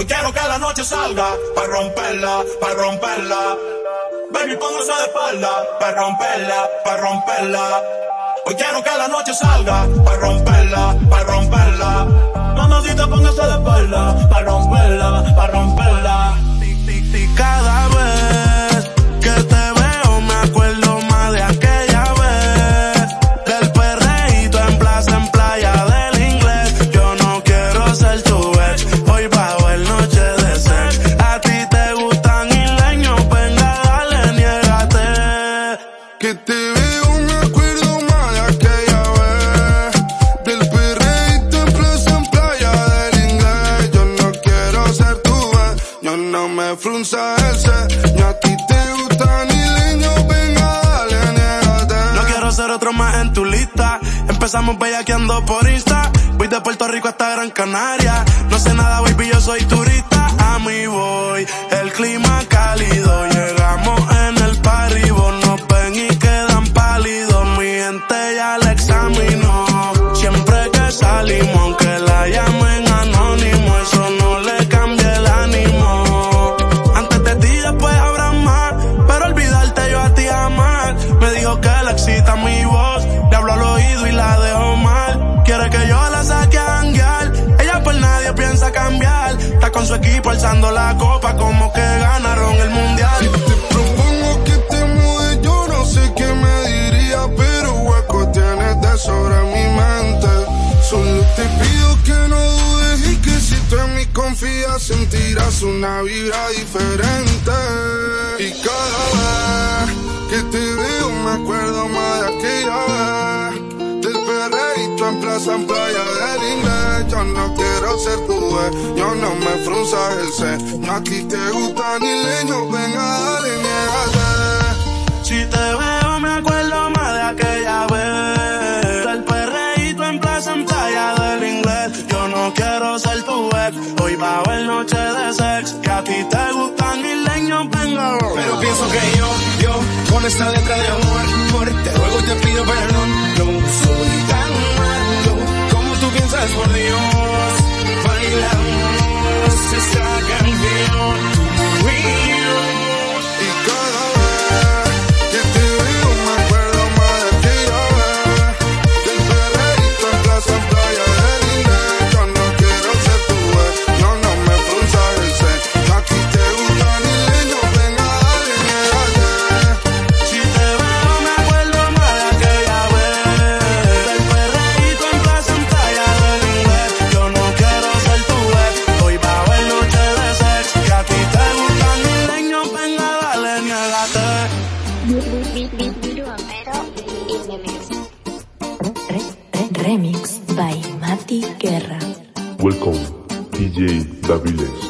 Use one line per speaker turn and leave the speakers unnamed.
Hoy quiero que la noche salga, para romperla, para romperla. Baby, póngase de espalda, para romperla, para romperla. Hoy quiero que la noche salga, para romperla, para romperla. Mamacita, póngase de espalda,
Que te veo me acuerdo de aquella vez Del perreíto en plaza, en playa del inglés Yo no quiero ser tu ex,
yo no me frunza el set Ni a ti te gusta ni leño, venga dale, niégate
No quiero ser otro más en tu lista. Empezamos bellaqueando por Insta. Voy de Puerto Rico hasta Gran Canaria. No sé nada, baby, yo soy turista. A mí voy. El clima cálido. Excita mi voz, le hablo al oído y la dejo mal. Quiere que yo la saque a janguear, ella por nadie piensa cambiar. Está con su equipo alzando la copa como que ganaron el mundial.
Te propongo que te mudes, yo no sé qué me diría, pero hueco tienes de sobra mi mente. Solo te pido que no dudes y que si tú en mí confías sentirás una vibra diferente. Perreíto en plaza, en playa del inglés. Yo no quiero ser tu ex, yo no me frunzas el set. No a ti te gusta ni leño, venga, dale, niégate.
Si te veo me acuerdo más de aquella vez. Del perreíto en plaza en playa del inglés. Yo no quiero ser tu ex. Hoy va a haber noche de sex. Que a ti te gustan isleños, venga.
Pero pienso que yo, yo, con esta letra de amor, amor, te ruego y te pido perdón. No tú
Remix.
Remix by Mati Guerra.
Welcome, DJ Daviles.